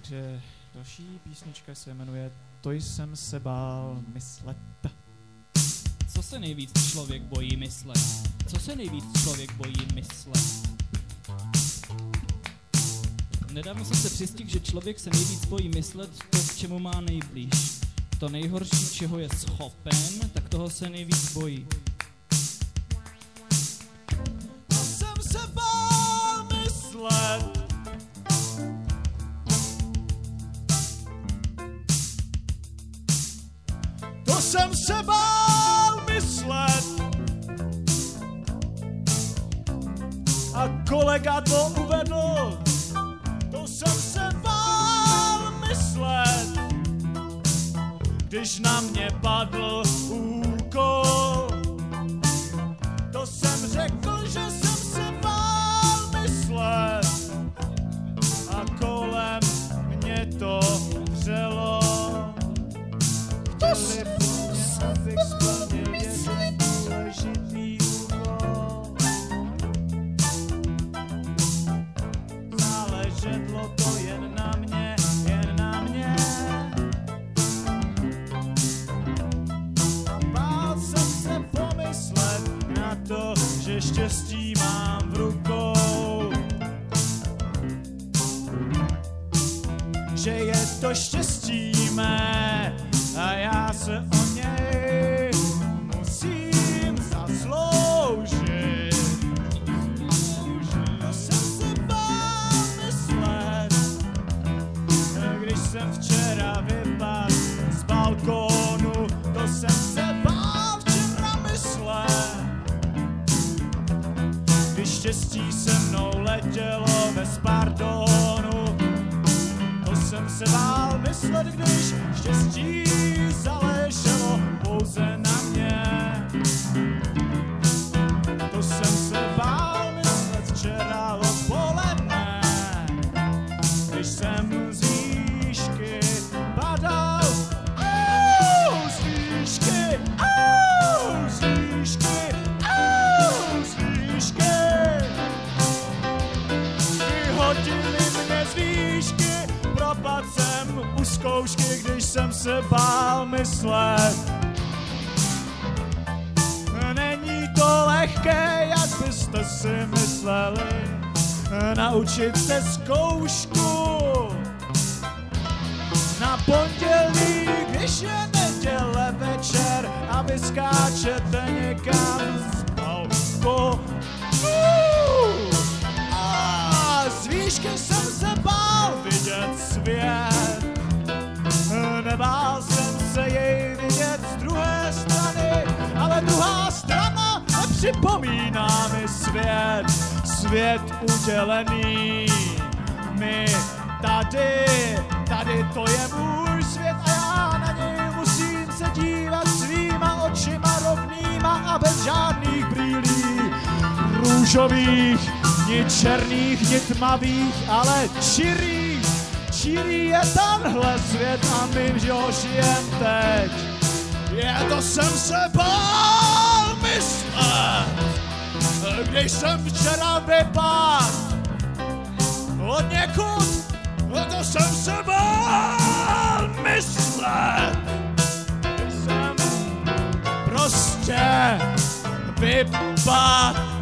Takže další písnička se jmenuje To jsem se bál myslet. Co se nejvíc člověk bojí myslet? Co se nejvíc člověk bojí myslet? Nedávno jsem se přistihl, že člověk se nejvíc bojí myslet to, k čemu má nejblíž. To nejhorší, čeho je schopen, tak toho se nejvíc bojí. Jsem se bál myslet. A kolega to uvedl. To jsem se bál myslet. Když na mě padl mám v rukou. Že je to štěstí mé a já se o štěstí se mnou letělo bez pardonu, to jsem se bál myslet, když štěstí záleželo pouze na mě. Zkoušky, když jsem se bál myslet. Není to lehké, jak byste si mysleli, naučit se zkoušku. Na pondělí, když je neděle večer a vy skáčete mi svět. Svět udělený mi tady, tady to je můj svět a já na něj musím se dívat svýma očima rovnýma a bez žádných brýlí růžových, ni černých, ni tmavých, ale čirých. Čirý je tenhle svět a my ho žijem teď. Je to jsem se bál když jsem včera vypadl od někud, no to jsem se bál myslet. Jsem prostě vypadl